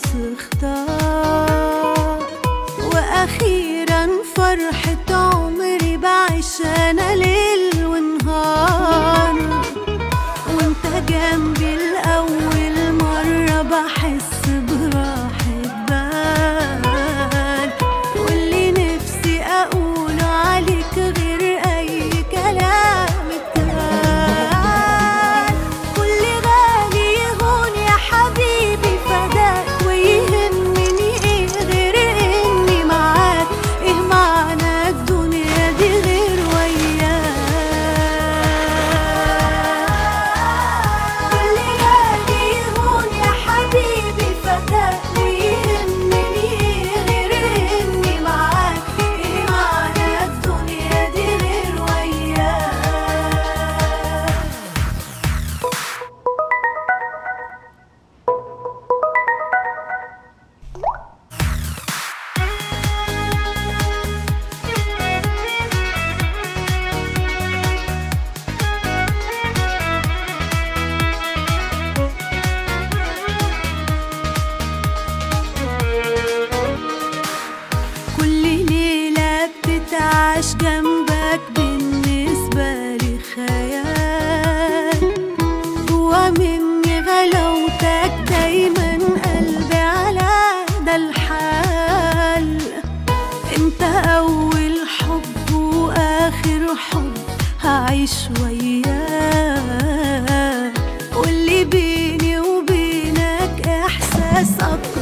خلاص اختار وأخيرا فرحة عمري بعيش أنا ليه هعيش وياه. واللي بيني وبينك إحساس أكبر.